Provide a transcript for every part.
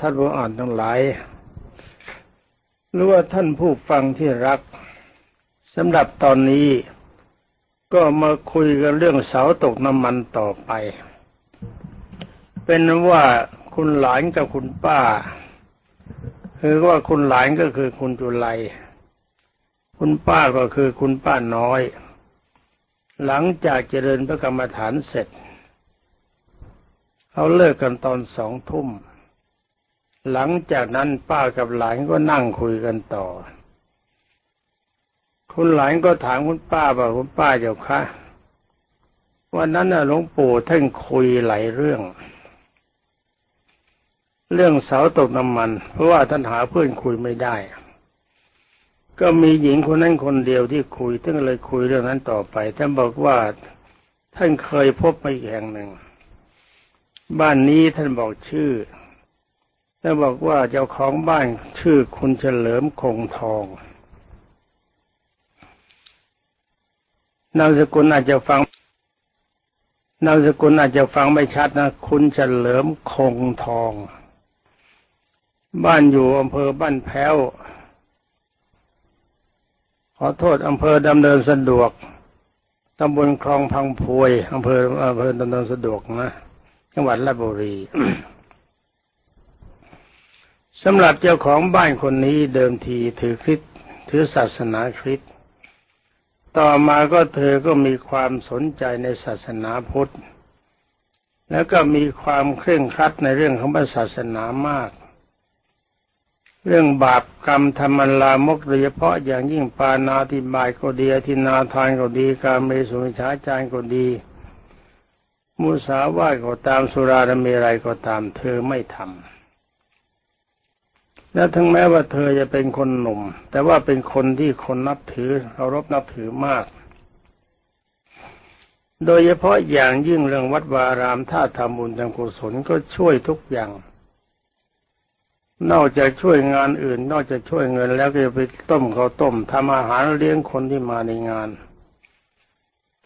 ท่านผู้อ่านทั้งหลายหรือว่าท่านผู้ฟังที่รักสำหรับตอนนี้ก็มาคุยกันเรื่องเสาตกน้ำมันต่อไป เป็นว่าคุณหลานกับคุณป้า คือว่าคุณหลานก็คือคุณจุไลคุณป้าก็คือคุณป้าน้อย หลังจากเจริญพระกรรมฐานเสร็จเขาเลิกกันตอนสองทุ่ม หลังจากนั้นป้ากับหลานก็นั่งคุยกันต่อ คุณหลานก็ถามคุณป้าว่าคุณป้าเจ้าคะวันนั้นน่ะหลวงปู่ท่านคุยหลายเรื่อง เรื่องเสาตกน้ำมัน เพราะว่าท่านหาเพื่อนคุยไม่ได้ ก็มีหญิงคนนั้นคนเดียวที่คุยท่านเลยคุยเรื่องนั้นต่อไปท่านบอกว่าท่านเคยพบมาอีกแห่งหนึ่ง บ้านนี้ท่านบอกชื่อ ท่านบอกว่าเจ้าของบ้านชื่อคุณเฉลิมคงทองนามสกุลอาจจะฟังนามสกุลอาจจะฟังไม่ชัดนะ คุณเฉลิมคงทอง บ้านอยู่อำเภอบ้านแพ้ว ขอโทษอำเภอดำเนินสะดวกตำบลคลองพังพวยอำเภออำเภอดำเนินสะดวกนะ จังหวัดราชบุรี สำหรับเจ้าของบ้านคนนี้เดิมทีถือคริสถือศาสนาคริสต์ต่อมาก็เธอก็มีความสนใจในศาสนาพุทธ แล้วก็มีความเคร่งครัดในเรื่องของศาสนามาก เรื่องบาปกรรมธรรมลามกโดยเฉพาะอย่างยิ่งปานาติบายก็ดีทินาทานก็ดี การเมสุมิชาจารก็ดี มุสาวาก็ตามสุราดเมรัยก็ตามเธอไม่ทำ และทั้งแม้ว่าเธอจะเป็นคนหนุ่ม แต่ว่าเป็นคนที่คนนับถือเคารพนับถือมาก โดยเฉพาะอย่างยิ่งเรื่องวัดวารามถ้าทำบุญทำกุศลก็ช่วยทุกอย่าง นอกจากช่วยงานอื่น นอกจากช่วยเงินแล้วก็ไปต้มข้าวต้มทำอาหารเลี้ยงคนที่มาในงาน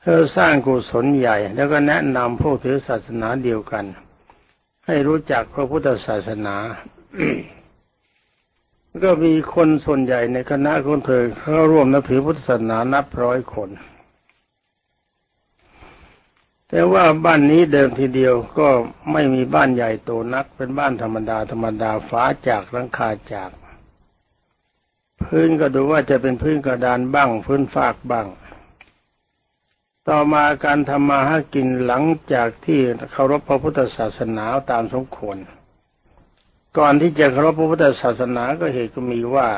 เธอสร้างกุศลใหญ่ แล้วก็แนะนำผู้ถือศาสนาเดียวกัน ให้รู้จักพระพุทธศาสนา ก็มีคนส่วนใหญ่ในคณะของเธอเข้าร่วมนับถือพุทธศาสนานับร้อยคน แต่ว่าบ้านนี้เดิมทีเดียวก็ไม่มีบ้านใหญ่โตนัก เป็นบ้านธรรมดาธรรมดาฝาจากหลังคาจาก พื้นก็ดูว่าจะเป็นพื้นกระดานบ้าง พื้นฟากบ้าง ต่อมาการทำมาหากินหลังจากที่เคารพพระพุทธศาสนาตามสมควร ก่อนที่จะเคารพพระพุทธศาสนาก็เหตุก็มีว่า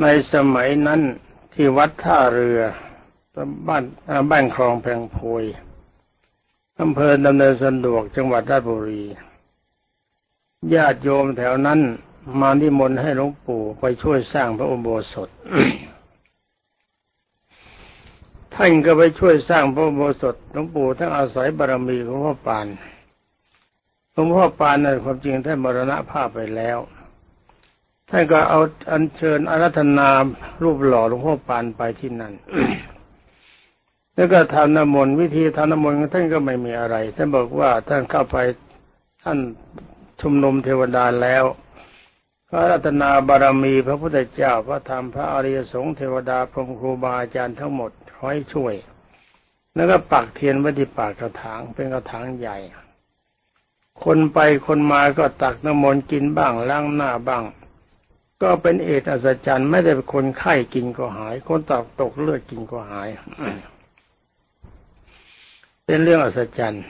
ในสมัยนั้นที่วัดท่าเรือบ้านบ้านคลองแพงโพยอำเภอดำเนินสะดวกจังหวัดราชบุรีญาติโยมแถวนั้นมานิมนต์ให้หลวงปู่ไปช่วยสร้างพระอุโบสถ ท่านก็ไปช่วยสร้างพระอุโบสถหลวงปู่ทั้งอาศัยบารมีของพ่อปาน ลวงพ่อปานนั้นความจริงท่านมรณภาพไปแล้ว ท่านก็เอาอัญเชิญอารัธนารูปหล่อหลวงพ่อปานไปที่นั่น แล้วก็ทำน้ำมนต์วิธีทำน้ำมนต์ท่านก็ไม่มีอะไร ท่านบอกว่าท่านเข้าไปท่านชุมนุมเทวดาแล้วพระรัตนาบารมีพระพุทธเจ้าพระธรรมพระอริยสงฆ์เทวดาพรหมครูบาอาจารย์ทั้งหมดขอให้ช่วย แล้วก็ปักเทียนไว้ที่ปากกระถางเป็นกระถางใหญ่ คนไปคนมาก็ตักน้ำมนต์กินบ้างล้างหน้าบ้าง ก็เป็นเอตอัศจรรย์ไม่ได้เป็นคนไข้กินก็หาย คนตักตกเลือดกินก็หาย เป็นเรื่องอัศจรรย์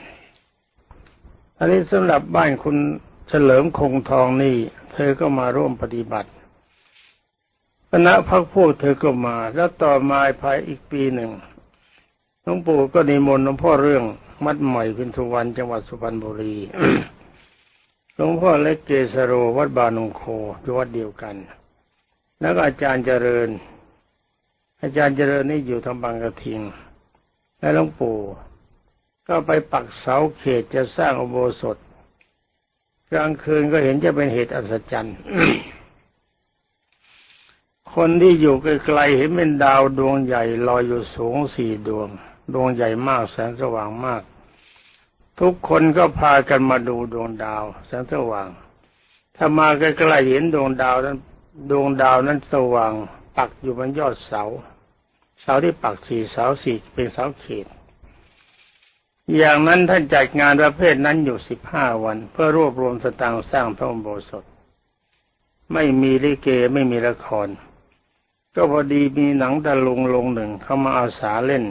อันนี้สำหรับบ้านคุณเฉลิมคงทองนี่ เธอก็มาร่วมปฏิบัติคณะพักพวกเธอก็มา แล้วต่อมาภายอีกปีหนึ่งหลวงปู่ก็นิมนต์หลวงพ่อเรื่อง มัดใหม่พินทุวันจังหวัดสุพรรณบุรีหลวงพ่อเล็กเกสโรวัดบานงโคอยู่วัดเดียวกัน แล้วก็อาจารย์เจริญ อาจารย์เจริญนี่อยู่ทางบางกระทิง และหลวงปู่ก็ไปปักเสาเขตจะสร้างอุโบสถ กลางคืนก็เห็นจะเป็นเหตุอัศจรรย์คนที่อยู่ไกลๆเห็นเป็นดาวดวงใหญ่ลอยอยู่สูงสี่ดวง ดวงใหญ่มากแสงสว่างมาก ทุกคนก็พากันมาดูดวงดาวแสงสว่าง ถ้ามาใกล้ๆเห็นดวงดาวนั้น ดวงดาวนั้นสว่าง ปักอยู่บนยอดเสา เสาที่ปักสี่เสาสี่เป็นเสาเขต อย่างนั้นท่านจัดงานประเภทนั้นอยู่สิบห้าวัน เพื่อรวบรวมสตางค์สร้างพระอุโบสถ ไม่มีลิเกไม่มีละคร ก็พอดีมีหนังตะลุงลงหนึ่งเข้ามาอาสาเล่น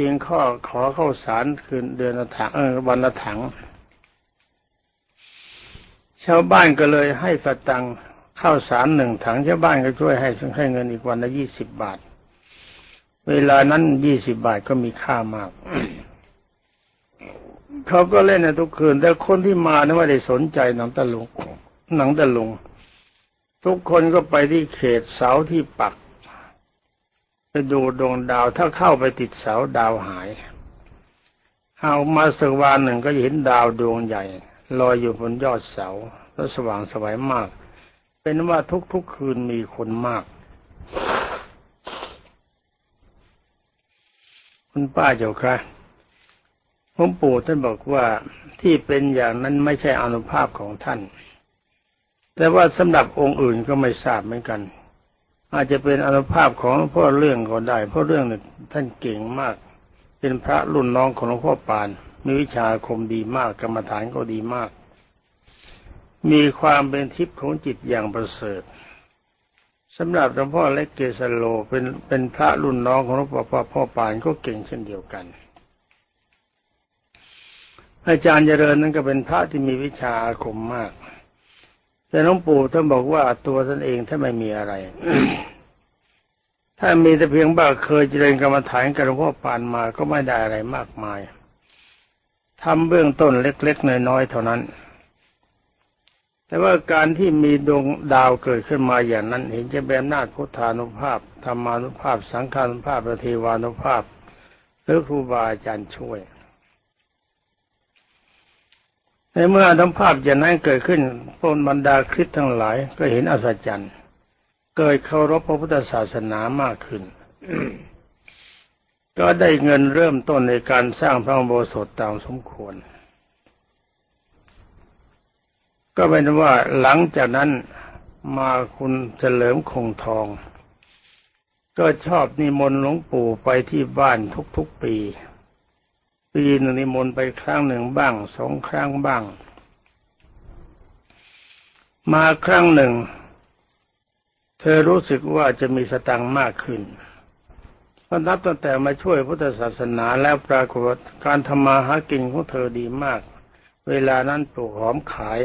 เพียงข้อขอเข้าสารคืนเดือนละถังเออวันละถัง ชาวบ้านก็เลยให้สตังค์ข้าวสารหนึ่งถังชาวบ้านก็ช่วยให้ให้เงินอีกวันละยี่สิบบาท เวลานั้นยี่สิบบาทก็มีค่ามากเขาก็เล่นในทุกคืน แต่คนที่มาเนี่ยไม่ได้สนใจหนังตะลุงหนังตะลุง ทุกคนก็ไปที่เขตเสาที่ปัก ดูดวงดาวถ้าเข้าไปติดเสาดาวหายเอามาสักวันหนึ่งก็เห็นดาวดวงใหญ่ลอยอยู่บนยอดเสาแล้วสว่างสวยมาก เป็นว่าทุกๆคืนมีคนมาก คุณป้าเจ้าค่ะผมปู่ท่านบอกว่าที่เป็นอย่างนั้นไม่ใช่อนุภาพของท่าน แต่ว่าสำหรับองค์อื่นก็ไม่ทราบเหมือนกัน อาจจะเป็นอนุภาพของพ่อเรื่องก็ได้ เพราะเรื่องเนี้ท่านเก่งมาก เป็นพระรุ่นน้องของหลวงพ่อปาน มีวิชาคมดีมากกรรมฐานก็ดีมาก มีความเป็นทิพย์ของจิตอย่างประเสริฐสำหรับหลวงพ่อเล็กเกสโลเป็นเป็นพระรุ่นน้องของหลวงพ่อพ่อปานก็เก่งเช่นเดียวกัน อาจารย์เจริญนั้นก็เป็นพระที่มีวิชาอาคมมาก แต่หลวงปู่ท่านบอกว่าตัวท่านเองถ้าไม่มีอะไรถ้ามีแต่เพียงบ่าเคยเจริญกรรมฐานกับหลวงพ่อปานมาก็ไม่ได้อะไรมากมายทำเบื้องต้นเล็กๆน้อยๆเท่านั้น แต่ว่าการที่มีดวงดาวเกิดขึ้นมาอย่างนั้น เห็นจะเป็นาจพุทธานุภาพธรรมานุภาพ สังขานุภาพและเทวานุภาพหรือครูบาอาจารย์ช่วย ในเมื่ออนุภาพอย่างนั้นเกิดขึ้นพวกบรรดาคริสทั้งหลายก็เห็นอัศจรรย์เกิดเคารพพระพุทธศาสนามากขึ้น ก็ได้เงินเริ่มต้นในการสร้างพระอุโบสถตามสมควร ก็เป็นว่าหลังจากนั้นมาคุณเฉลิมคงทอง ก็ชอบนิมนต์หลวงปู่ไปที่บ้านทุกๆปี ปีนึ่งนิมนต์ไปครั้งหนึ่งบ้างสองครั้งบ้าง มาครั้งหนึ่ง เธอรู้สึกว่าจะมีสตังค์มากขึ้นพอนับตั้งแต่มาช่วยพุทธศาสนาแล้วปรากฏการทำมาหากินของเธอดีมาก เวลานั้นปลูกหอมขาย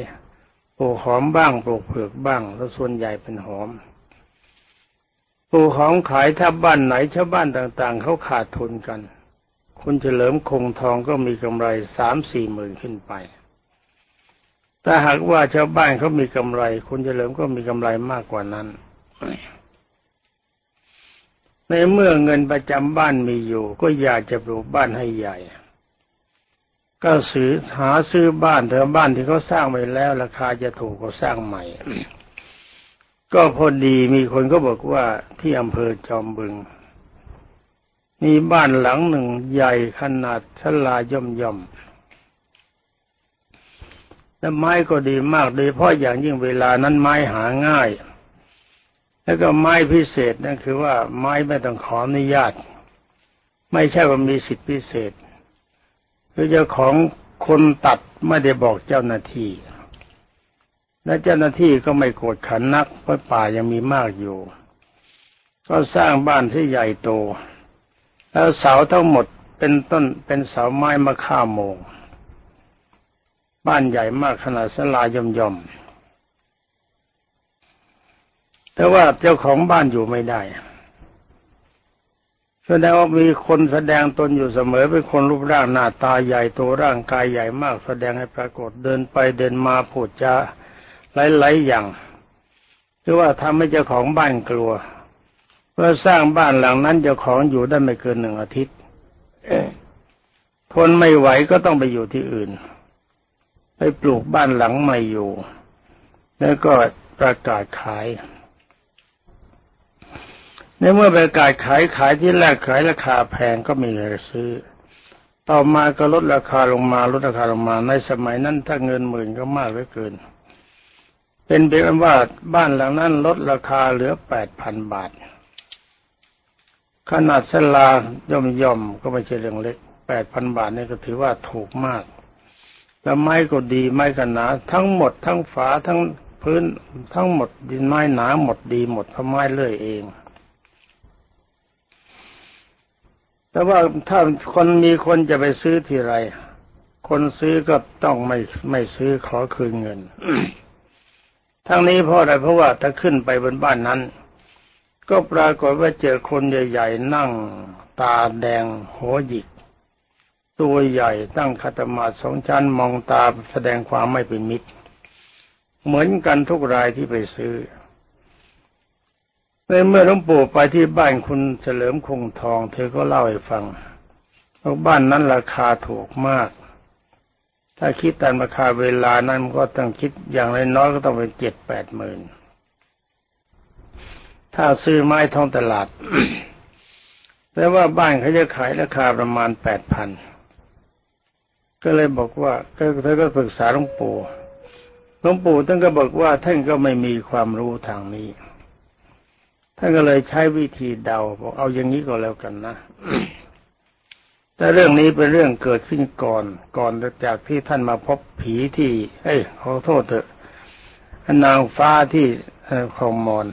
ปลูกหอมบ้าง ปลูกเผือกบ้าง แล้วส่วนใหญ่เป็นหอม ปลูกหอมขายถ้าบ้านไหนชาวบ้านต่าง ๆ เขาขาดทุนกัน คุณเฉลิมคงทองก็มีกำไรสามสี่หมื่นขึ้นไปแต่หากว่าชาวบ้านเขามีกำไร คุณเฉลิมก็มีกำไรมากกว่านั้น ในเมื่อเงินประจำบ้านมีอยู่ ก็อยากจะปลูกบ้านให้ใหญ่ ก็ซื้อหาซื้อบ้านเถอบ้านที่เขาสร้างไว้แล้ว ราคาจะถูกก็สร้างใหม่ ก็พอดีมีคนก็บอกว่าที่อำเภอจอมบึง มีบ้านหลังหนึ่งใหญ่ขนาดชลาย่อมย่อมและไม้ก็ดีมากโดยเพราะอย่างยิ่งเวลานั้นไม้หาง่าย แล้วก็ไม้พิเศษนั่นคือว่าไม้ไม่ต้องขออนุญาต ไม่ใช่ว่ามีสิทธิพิเศษหรือเจ้าของคนตัดไม่ได้บอกเจ้าหน้าที่ และเจ้าหน้าที่ก็ไม่โกรธขันนักเพราะป่ายังมีมากอยู่ ก็สร้างบ้านที่ใหญ่โต แล้วเสาทั้งหมดเป็นต้นเป็นเสาไม้มะข่าโมง บ้านใหญ่มากขนาดสลายย่อมย่อมแต่ว่าเจ้าของบ้านอยู่ไม่ได้แสดงว่ามีคนแสดงตนอยู่เสมอเป็นคนรูปร่างหน้าตาใหญ่โตร่างกายใหญ่มาก แสดงให้ปรากฏเดินไปเดินมาพูดจาหลายๆอย่างคือว่าทำให้เจ้าของบ้านกลัว เพื่อสร้างบ้านหลังนั้นเจ้าของอยู่ได้ไม่เกินหนึ่งอาทิตย์ทนไม่ไหวก็ต้องไปอยู่ที่อื่น ไปปลูกบ้านหลังใหม่อยู่ แล้วก็ประกาศขาย ในเมื่อประกาศขายขายที่แรกขายราคาแพงก็มีใครซื้อ ต่อมาก็ลดราคาลงมาลดราคาลงมาในสมัยนั้นถ้าเงินหมื่นก็มากเหลือเกิน เป็นเป็นว่าบ้านหลังนั้นลดราคาเหลือแปดพันบาท ขนาดสลาย่อมย่อมก็ไม่ใช่เรื่องเล็กแปดพันบาทนี่ก็ถือว่าถูกมาก แล้วไม้ก็ดีไม้กันหนาทั้งหมด ทั้งฝาทั้งพื้นทั้งหมดดินไม้หนาหมดดีหมดเพราะไม้เลื่อยเอง แต่ว่าถ้าคนมีคนจะไปซื้อทีไร คนซื้อก็ต้องไม่ไม่ซื้อขอคืนเงิน ทั้งนี้เพราะอะไรเพราะว่าถ้าขึ้นไปบนบ้านนั้น ก็ปรากฏว่าเจอคนใหญ่ ๆ นั่ง ตาแดงหัวหยิก ตัวใหญ่ตั้งคาตมาสองชั้นมองตาแสดงความไม่เป็นมิตร เหมือนกันทุกรายที่ไปซื้อในเมื่อหลวงปู่ไปที่บ้านคุณเฉลิมคงทอง เธอก็เล่าให้ฟังว่าบ้านนั้นราคาถูกมาก ถ้าคิดตามราคาเวลานั้นก็ต้องคิดอย่างน้อยๆก็ต้องเป็นเจ็ดแปดหมื่น ถ้าซื้อไม้ท้องตลาดแต่ว่าบ้านเขาจะขายราคาประมาณแปดพันก็เลยบอกว่าก็เธอก็ปรึกษาหลวงปู่หลวงปู่ท่านก็บอกว่าท่านก็ไม่มีความรู้ทางนี้ท่านก็เลยใช้วิธีเดาบอกเอาอย่างนี้ก็แล้วกันนะแต่เรื่องนี้เป็นเรื่องเกิดขึ้นก่อน ก่อนจากที่ท่านมาพบผีที่ เอ้ยขอโทษเถอะนางฟ้าที่คลองมอน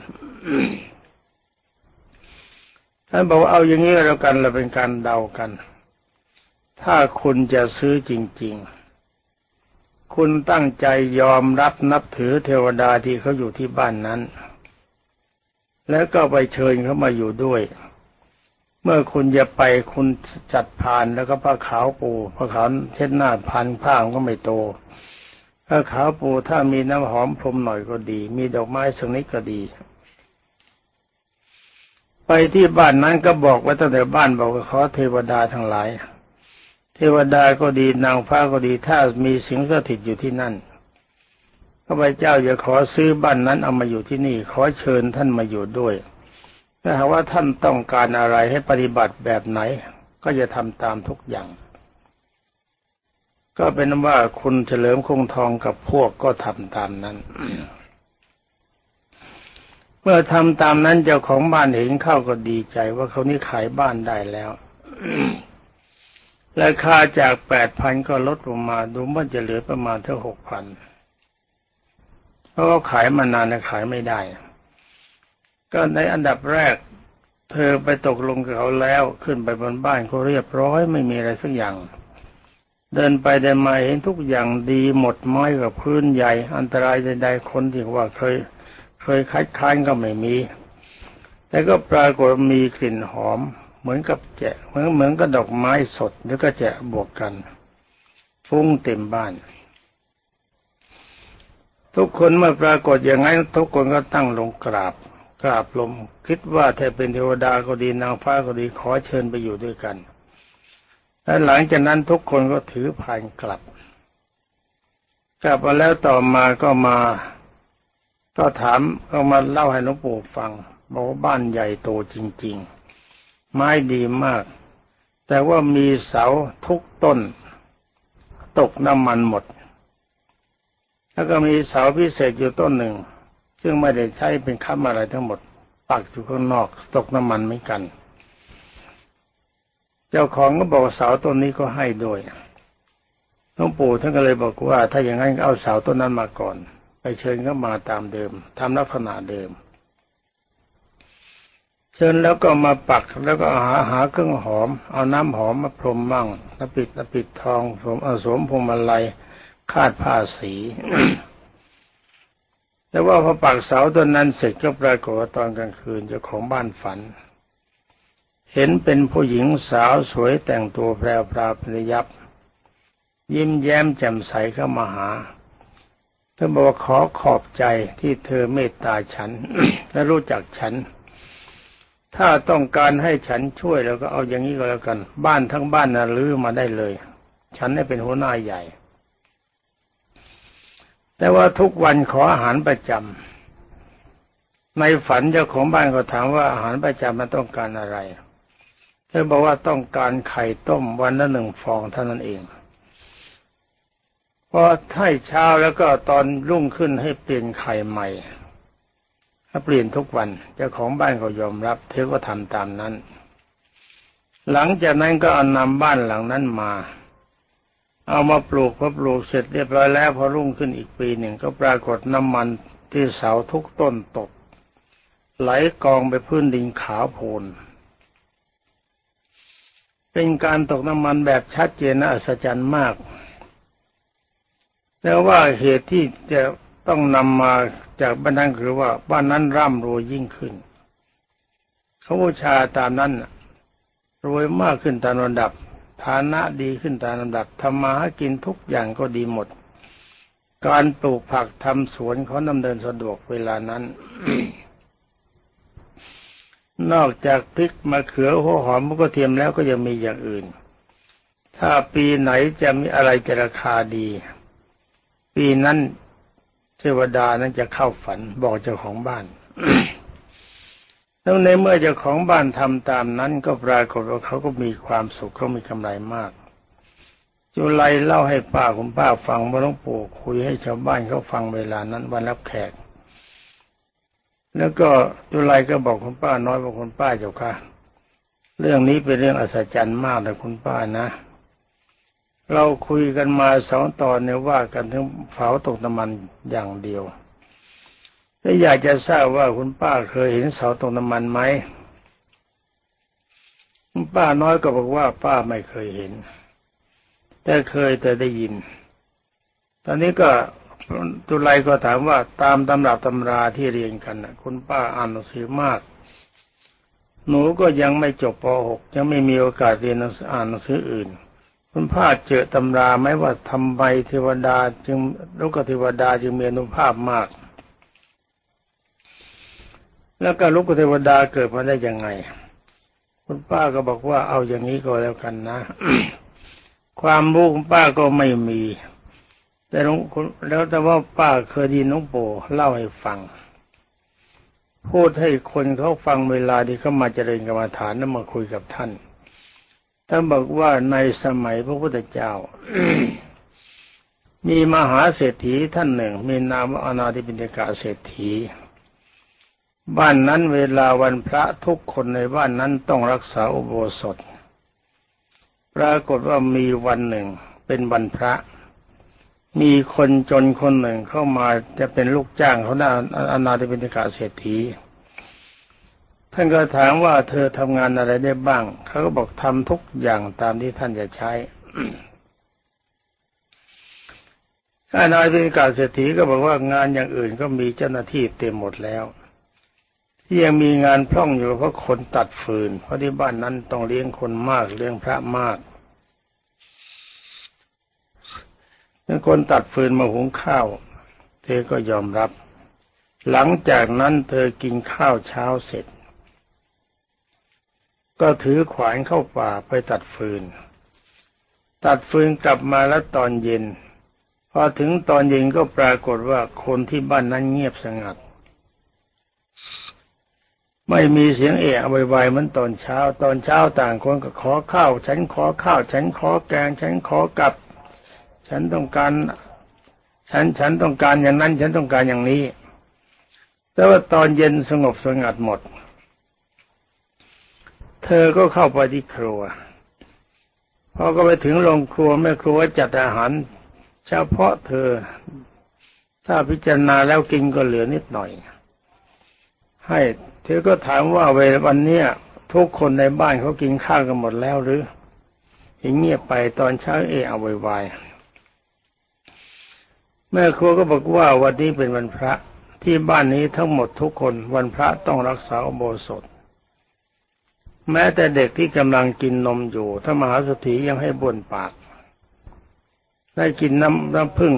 ท่านบอกว่าเอาอย่างนี้แล้วกันเราเป็นการเดากัน ถ้าคุณจะซื้อจริง ๆ คุณตั้งใจยอมรับนับถือเทวดาที่เขาอยู่ที่บ้านนั้น แล้วก็ไปเชิญเขามาอยู่ด้วย เมื่อคุณจะไปคุณจัดพานแล้วก็ผ้าขาวปูผ้าขาวเช็ดหน้าพันผ้าก็ไม่โตผ้าขาวปูถ้ามีน้ำหอมพรมหน่อยก็ดี มีดอกไม้สักนิดก็ดี ไปที่บ้านนั้นก็บอกไว้ตั้งแต่บ้านบอกว่าขอเทวดาทั้งหลาย เทวดาก็ดีนางฟ้าก็ดีถ้ามีสิงสถิตอยู่ที่นั่นข้าพเจ้าจะขอซื้อบ้านนั้นเอามาอยู่ที่นี่ ขอเชิญท่านมาอยู่ด้วยถ้าหากว่าท่านต้องการอะไรให้ปฏิบัติแบบไหน ก็จะทำตามทุกอย่าง ก็เป็นว่าคุณเฉลิมคงทองกับพวกก็ทำตามนั้น เมื่อทำตามนั้นเจ้าของบ้านเห็นเข้าก็ดีใจว่าเขานี่ขายบ้านได้แล้วราคาจากแปดพันก็ลดลงมาดูว่าจะเหลือประมาณเท่าหกพันเพราะเขาขายมานานขายไม่ได้ ก็ในอันดับแรก เธอไปตกลงกับเขาแล้วขึ้นไปบนบ้านเขาเรียบร้อยไม่มีอะไรสักอย่าง เดินไปเดินมาเห็นทุกอย่างดีหมดไม้กับพื้นใหญ่ อันตรายใดๆคนที่ว่าเคย เคยคัดค้านก็ไม่มี แต่ก็ปรากฏมีกลิ่นหอม เหมือนกับแจะเหมือนเหมือนกับดอกไม้สดแล้วก็แจะบวกกัน ฟุ้งเต็มบ้าน ทุกคนเมื่อปรากฏอย่างนั้นทุกคนก็ตั้งลงกราบกราบลมคิดว่าถ้าเป็นเทวดาก็ดีนางฟ้าก็ดีขอเชิญไปอยู่ด้วยกันและหลังจากนั้นทุกคนก็ถือพานกลับ กลับมาแล้วต่อมาก็มา ก็ถามเอามาเล่าให้หลวงปู่ฟังบอกว่าบ้านใหญ่โตจริง ๆ ไม้ดีมาก แต่ว่ามีเสาทุกต้น ตกน้ำมันหมด แล้วก็มีเสาพิเศษอยู่ต้นหนึ่ง ซึ่งไม่ได้ใช้เป็นค้ำอะไรทั้งหมด ปักอยู่ข้างนอก ตกน้ำมันไม่กัน เจ้าของก็บอกเสาต้นนี้ก็ให้ด้วยหลวงปู่ท่านก็เลยบอกว่า ถ้าอย่างนั้นเอาเสาต้นนั้นมาก่อน ไปเชิญเข้ามาตามเดิมทำลักษณะเดิม เชิญแล้วก็มาปักแล้วก็หาหาเครื่องหอม เอาน้ำหอมมาพรมมั่งแล้วปิดแล้วปิดทองสวมเอาสวมพวงมาลัยคาดผ้าสีแต่ว่าพอปักเสาต้นนั้นเสร็จก็ปรากฏว่าตอนกลางคืนเจ้าของบ้านฝัน เห็นเป็นผู้หญิงสาวสวยแต่งตัวแปรปราปริยับ ยิ้มแย้มแจ่มใสเข้ามาหา ธอบอกว่าขอขอบใจที่เธอเมตตาฉัน และรู้จักฉัน ถ้าต้องการให้ฉันช่วยแล้วก็เอาอย่างนี้ก็แล้วกัน บ้านทั้งบ้านน่ะลื้อมาได้เลย ฉันได้เป็นหัวหน้าใหญ่ แต่ว่าทุกวันขออาหารประจำในฝันเจ้าของบ้านก็ถามว่าอาหารประจำมันต้องการอะไรเธอบอกว่าต้องการไข่ต้มวันละหนึ่งฟองเท่านั้นเอง พอให้เช้าแล้วก็ตอนรุ่งขึ้นให้เปลี่ยนไข่ใหม่ถ้าเปลี่ยนทุกวันเจ้าของบ้านก็ยอมรับ เธอก็ทำตามนั้น หลังจากนั้นก็เอานำบ้านหลังนั้นมา เอามาปลูกพอปลูกเสร็จเรียบร้อยแล้วพอรุ่งขึ้นอีกปีหนึ่งก็ปรากฏน้ำมันที่เสาทุกต้นตก ไหลกองไปพื้นดินขาวโพลนเป็นการตกน้ำมันแบบชัดเจนและอัศจรรย์มาก แล้วว่าเหตุที่จะต้องนำมาจากบ้านนั้นคือว่าบ้านนั้นร่ำรวยยิ่งขึ้นเขาบูชาตามนั้นรวยมากขึ้นตามลำดับ ฐานะดีขึ้นตามลำดับทำมาหากินทุกอย่างก็ดีหมด การปลูกผักทำสวนเขาดำเนินสะดวกเวลานั้น นอกจากพริกมะเขือหัวหอมมะกระเทียมแล้วก็ยังมีอย่างอื่น ถ้าปีไหนจะมีอะไรจะราคาดี ปีนั้นเทวดานั้นจะเข้าฝันบอกเจ้าของบ้านแล้วในเมื่อเจ้าของบ้านทำตามนั้น ก็ปรากฏว่าเขาก็มีความสุขเขามีกำไรมาก จุไลเล่าให้ป้าคุณป้าฟังว่าหลวงปู่คุยให้ชาวบ้านเขาฟังเวลานั้นวันรับแขก แล้วก็จุไลก็บอกคุณป้าน้อยบอกคุณป้าเจ้าค่ะ เรื่องนี้เป็นเรื่องอัศจรรย์มากแต่คุณป้านะ เราคุยกันมาสองตอนเนี่ยว่ากันถึงเผาตกน้ำมันอย่างเดียวแล้วอยากจะทราบว่าคุณป้าเคยเห็นเสาตกน้ำมันไหมคุณป้าน้อยก็บอกว่าป้าไม่เคยเห็น แต่เคยแต่ได้ยิน ตอนนี้ก็ตุไลก็ถามว่าตามตำรับตำราที่เรียนกันนะคุณป้าอ่านหนังสือมาก หนูก็ยังไม่จบป .6 ยังไม่มีโอกาสเรียนอ่านหนังสืออื่น คุณป้าเจอตำราไหมว่าทำไมเทวดาจึงลูกเทวดาจึงมีอนุภาพมาก แล้วก็ลูกเทวดาเกิดมาได้ยังไง คุณป้าก็บอกว่าเอาอย่างนี้ก็แล้วกันนะ ความรู้คุณป้าก็ไม่มี แต่หลวงแล้วแต่ว่าป้าเคยดีน้องโปเล่าให้ฟัง พูดให้คนเขาฟังเวลาที่เขามาเจริญกรรมฐานแล้วมาคุยกับท่าน ท่านบอกว่าในสมัยพระพุทธเจ้า มีมหาเศรษฐีท่านหนึ่ง มีนามว่าอนาธิปิฎกเศรษฐี บ้านนั้นเวลาวันพระทุกคนในบ้านนั้นต้องรักษาอุโบสถ ปรากฏว่ามีวันหนึ่งเป็นวันพระ มีคนจนคนหนึ่งเข้ามาจะเป็นลูกจ้างเขาหน้าอนาธิบิกเศรษฐี ท่านก็ถามว่าเธอทำงานอะไรได้บ้าง เขาก็บอกทำทุกอย่างตามที่ท่านจะใช้อานาธิบิกาเศรษฐีก็บอกว่างานอย่างอื่นก็มีเจ้าหน้าที่เต็มหมดแล้ว ที่ยังมีงานพร่องอยู่เพราะคนตัดฟืน เพราะที่บ้านนั้นต้องเลี้ยงคนมากเลี้ยงพระมากคนตัดฟืนมาหุงข้าว เธอก็ยอมรับ หลังจากนั้นเธอกินข้าวเช้าเสร็จ ก็ถือขวานเข้าป่าไปตัดฟืน ตัดฟืนกลับมาแล้วตอนเย็น พอถึงตอนเย็นก็ปรากฏว่าคนที่บ้านนั้นเงียบสงัด ไม่มีเสียงเอะวายๆเหมือนตอนเช้า ตอนเช้าต่างคนก็ขอข้าว ฉันขอข้าว ฉันขอแกง ฉันขอกับ ฉันต้องการ ฉันฉันต้องการอย่างนั้น ฉันต้องการอย่างนี้ แต่ว่าตอนเย็นสงบสงัดหมด เธอก็เข้าไปที่ครัวพอก็ไปถึงโรงครัวแม่ครัวจัดอาหาร เฉพาะเธอ ถ้าพิจารณาแล้วกินก็เหลือนิดหน่อย ให้ เธอก็ถามว่าเวลาวันนี้ทุกคนในบ้านเขากินข้าวกันหมดแล้วหรือเงียบไปตอนเช้าเอเอาไวๆแม่ครัวก็บอกว่าวันนี้เป็นวันพระที่บ้านนี้ทั้งหมดทุกคนวันพระต้องรักษาโบสถ แม้แต่เด็กที่กำลังกินนมอยู่ ถ้ามหาสถียังให้บนปาก ได้กินน้ำน้ำพึ่ง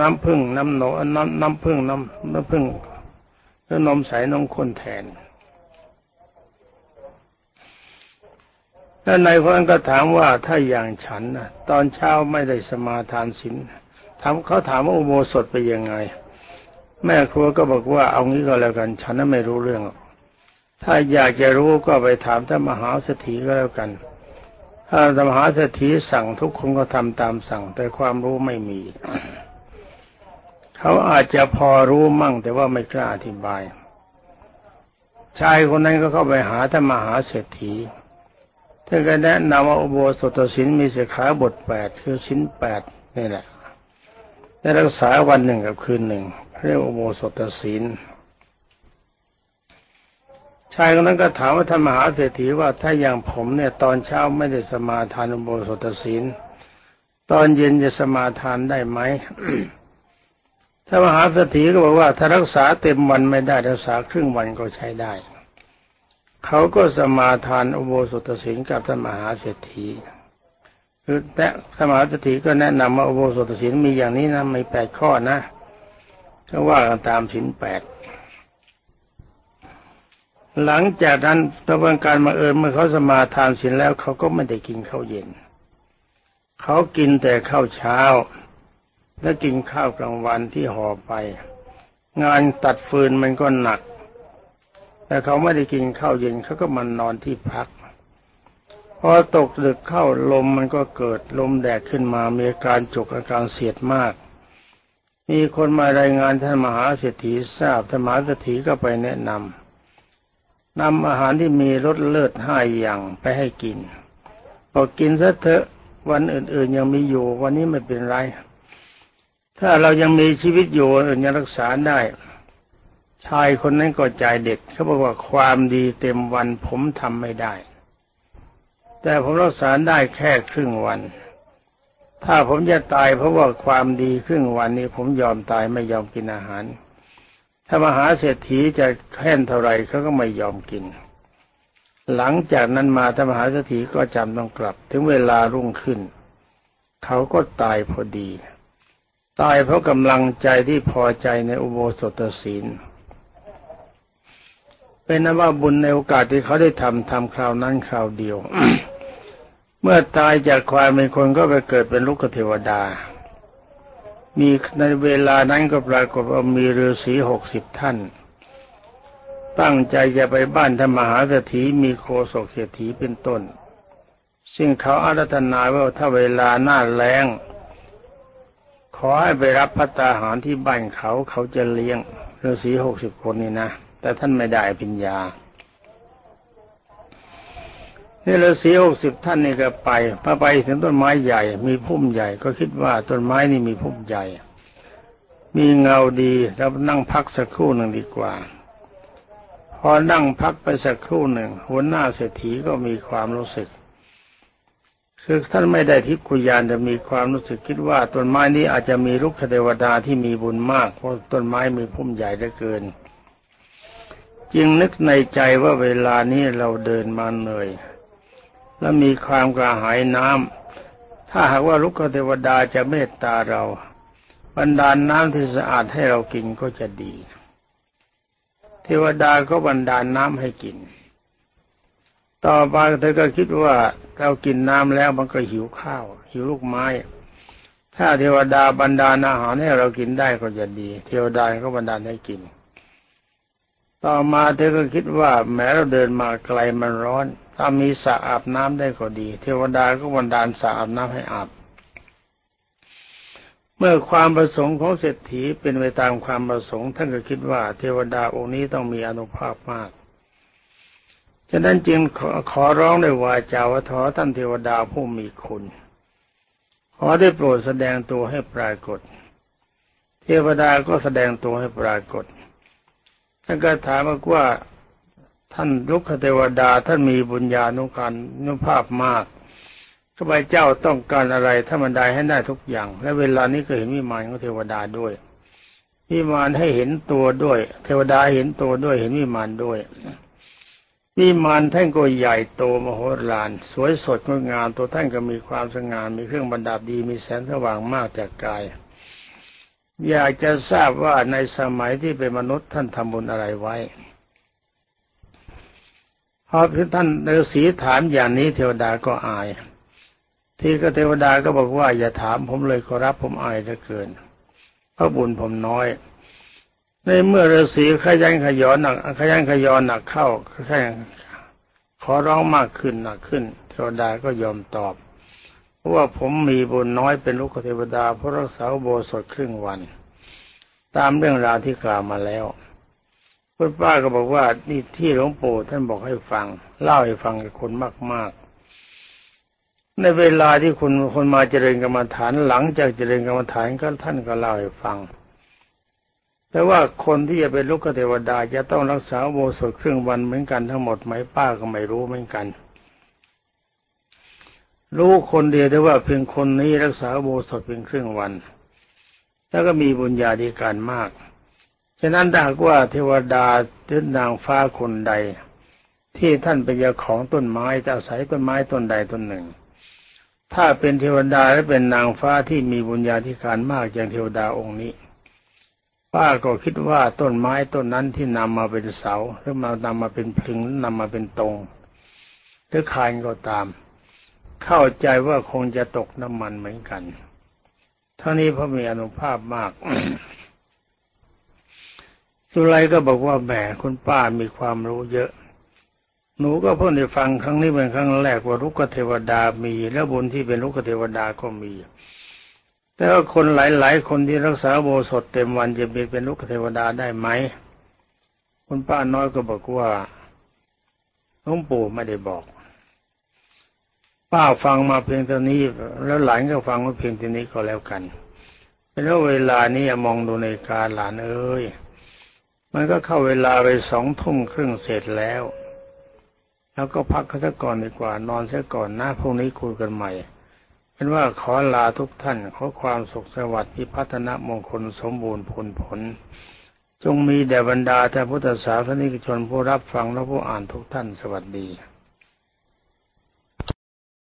น้ำพึ่งน้ำหนน้ำน้ำพึ่งน้ำน้ำพึ่งแล้วนมใสนมข้นแทนแล้วนายคนก็ถามว่าถ้าอย่างฉันนะตอนเช้าไม่ได้สมาทานศีลถามเขาถามว่าอุโบสถไปยังไง แม่ครัวก็บอกว่าเอางี้ก็แล้วกัน ฉันนั้นไม่รู้เรื่อง ถ้าอยากจะรู้ก็ไปถามท่านมหาสถีก็แล้วกัน ถ้าธรรมหาเศรษฐีสั่งทุกคนก็ทำตามสั่ง แต่ความรู้ไม่มี เขาอาจจะพอรู้มั่ง แต่ว่าไม่กล้าอธิบาย ชายคนนั้นก็เข้าไปหาธรรมหาเศรษฐีท่านก็แนะนำว่าอุโบสถศีลมีสิกขาบทแปดคือชิ้นแปดนี่แหละได้รักษาวันหนึ่งกับคืนหนึ่งเรียกอุโบสถศีล ชายคนนั้นก็ถามว่าท่านมหาเศรษฐีว่าถ้าอย่างผมเนี่ยตอนเช้าไม่ได้สมาทานอุโบสถศีลตอนเย็นจะสมาทานได้ไหมถ้ามหาเศรษฐีก็บอกว่าถ้ารักษาเต็มวันไม่ได้รักษาครึ่งวันก็ใช้ได้ เขาก็สมาทานอุโบสถศีลกับท่านมหาเศรษฐีคือแต่สมาธิถีก็แนะนำว่าอุโบสถศีลมีอย่างนี้นะมีแปดข้อนะก็ว่ากันตามศีลแปด หลังจากนั้นตะวันการมาเอิญเมื่อเขาสมาทานศีลแล้วเขาก็ไม่ได้กินข้าวเย็น เขากินแต่ข้าวเช้า และกินข้าวกลางวันที่ห่อไป งานตัดฟืนมันก็หนัก แต่เขาไม่ได้กินข้าวเย็นเขาก็มานอนที่พักพอตกดึกเข้าลมมันก็เกิดลมแดดขึ้นมามีอาการจุกอาการเสียดมาก มีคนมารายงานท่านมหาเศรษฐีทราบท่านมหาเศรษฐีก็ไปแนะนำ นำอาหารที่มีรสเลิศห้าอย่างไปให้กินพอกินซะเถอะวันอื่น ๆ ยังมีอยู่ วันนี้ไม่เป็นไร ถ้าเรายังมีชีวิตอยู่อื่นยังรักษาได้ ชายคนนั้นก็ใจเด็ดเขาบอกว่าความดีเต็มวันผมทำไม่ได้ แต่ผมรักษาได้แค่ครึ่งวัน ถ้าผมจะตายเพราะว่าความดีครึ่งวันนี้ผมยอมตายไม่ยอมกินอาหาร ถ้ามหาเศรษฐีจะแค้นเท่าไรเขาก็ไม่ยอมกิน หลังจากนั้นมาธรรมหาเศรษฐีก็จำต้องกลับ ถึงเวลารุ่งขึ้น เขาก็ตายพอดี ตายเพราะกำลังใจที่พอใจในอุโบสถศีล เป็นนว่าบุญในโอกาสที่เขาได้ทำทำคราวนั้นคราวเดียว เมื่อตายจากความเป็นคนก็ไปเกิดเป็นลูกเทวดา มีในเวลานั้นก็ปรากฏว่ามีฤาษีหกสิบท่าน ตั้งใจจะไปบ้านธรรมหาเศรษฐีมีโคศกเศรษฐีเป็นต้น ซึ่งเขาอารัธนาว่าถ้าเวลาหน้าแรงขอให้ไปรับพัตตาหารที่บ้านเขาเขาจะเลี้ยงฤาษีหกสิบคนนี่นะ แต่ท่านไม่ได้ปัญญา นี่ฤาษีหกสิบท่านนี่ก็ไปพอไปถึงต้นไม้ใหญ่ มีพุ่มใหญ่ ก็คิดว่าต้นไม้นี่มีพุ่มใหญ่ มีเงาดีเรานั่งพักสักครู่หนึ่งดีกว่า พอนั่งพักไปสักครู่หนึ่งหัวหน้าเศรษฐีก็มีความรู้สึกคือท่านไม่ได้ทิพคุยานจะมีความรู้สึกคิดว่าต้นไม้นี้อาจจะมีลุกเทวดาที่มีบุญมากเพราะต้นไม้มีพุ่มใหญ่เหลือเกิน จึงนึกในใจว่าเวลานี้เราเดินมาเหนื่อย และมีความกระหายน้ำถ้าหากว่าลุกเทวดาจะเมตตาเราบรรดาลน้ำที่สะอาดให้เรากินก็จะดี เทวดาก็บรรดาลน้ำให้กิน ต่อไปเธอก็คิดว่าเรากินน้ำแล้วมันก็หิวข้าว หิวลูกไม้ ถ้าเทวดาบรรดาอาหารให้เรากินได้ก็จะดี เทวดาก็บรรดาให้กิน ต่อมาเธอก็คิดว่าแม้เราเดินมาไกลมันร้อน ถ้ามีสระอาบน้ำได้ก็ดี เทวดาก็บันดาลสระอาบน้ำให้อาบ เมื่อความประสงค์ของเศรษฐีเป็นไปตามความประสงค์ท่านก็คิดว่า เทวดาองค์นี้ต้องมีอนุภาพมากฉะนั้นจึงขอขอร้องด้วยวาจาว่าขอท่านเทวดาผู้มีคุณ ขอได้โปรดแสดงตัวให้ปรากฏ เทวดาก็แสดงตัวให้ปรากฏท่านก็ถามว่า ท่านลุกเทวดาท่านมีบุญญาณุการนุภาพมากข้าพเจ้าต้องการอะไรถ้ามันได้ให้ได้ทุกอย่าง และเวลานี้ก็เห็นวิมานของเทวดาด้วยวิมานให้เห็นตัวด้วย เทวดาเห็นตัวด้วยเห็นวิมานด้วยวิมานท่านก็ใหญ่โตมโหฬารสวยสดงดงามตัวท่านก็มีความสง่ามีเครื่องบรรดาดีมีแสงสว่างมากจากกาย อยากจะทราบว่าในสมัยที่เป็นมนุษย์ท่านทำบุญอะไรไว้ พอท่านฤาษีถามอย่างนี้เทวดาก็อาย ที่ก็เทวดาก็บอกว่า อย่าถามผมเลยขอรับผมอายเหลือเกินเพราะบุญผมน้อย ในเมื่อฤาษีขยันขยอนหนักขยันขยอนหนักเข้าแค่ขอร้องมากขึ้นหนักขึ้น เทวดาก็ยอมตอบเพราะว่าผมมีบุญน้อยเป็นลูกเทวดาเพราะรักษาโบสถครึ่งวัน ตามเรื่องราวที่กล่าวมาแล้ว คุณป้าก็บอกว่านี่ที่หลวงปู่ท่านบอกให้ฟัง เล่าให้ฟังกับคนมาก ๆ ในเวลาที่คุณคนมาเจริญกรรมฐานหลังจากเจริญกรรมฐานก็ท่านก็เล่าให้ฟัง แต่ว่าคนที่จะเป็นลูกเทวดาจะต้องรักษาโบสถครึ่งวันเหมือนกันทั้งหมดไหมป้าก็ไม่รู้เหมือนกัน รู้คนเดียวแต่ว่าเพียงคนนี้รักษาโบสถเพียงครึ่งวัน แล้วก็มีบุญญาธิการมาก ฉะนั้นถ้าหากว่าเทวดาหรือนางฟ้าคนใด ที่ท่านเป็นเจ้าของต้นไม้จะอาศัยต้นไม้ต้นใดต้นหนึ่ง ถ้าเป็นเทวดาและเป็นนางฟ้าที่มีบุญญาธิการมากอย่างเทวดาองค์นี้ป้าก็คิดว่าต้นไม้ต้นนั้นที่นำมาเป็นเสาหรือมานำมาเป็นพลึงนำมาเป็นตรงหรือคานก็ตาม เข้าใจว่าคงจะตกน้ำมันเหมือนกันเท่านี้พระมีอนุภาพมาก สุไลก็บอกว่าแหมคุณป้ามีความรู้เยอะ หนูก็เพิ่งได้ฟังครั้งนี้เป็นครั้งแรกว่าลุกเทวดามี และบุญที่เป็นลุกเทวดาก็มี แต่ว่าคนหลาย ๆ คนที่รักษาโบสถเต็มวันจะมีเป็นลุกเทวดาได้ไหม คุณป้าน้อยก็บอกว่าหลวงปู่ไม่ได้บอก ป้าฟังมาเพียงเท่านี้ แล้วหลานก็ฟังมาเพียงเท่านี้ก็แล้วกันเป็นว่าเวลานี้มองดูในการหลานเอ้ย มันก็เข้าเวลาไปสองทุ่มครึ่งเสร็จแล้ว แล้วก็พักกันสักก่อนดีกว่า นอนซะก่อนนะพรุ่งนี้คุยกันใหม่เป็นว่าขอลาทุกท่านขอความสุขสวัสดิ์พิพัฒนมงคลสมบูรณ์ผลผล จงมีแด่บรรดาท่านพุทธศาสนิกชนผู้รับฟังและผู้อ่านทุกท่านสวัสดี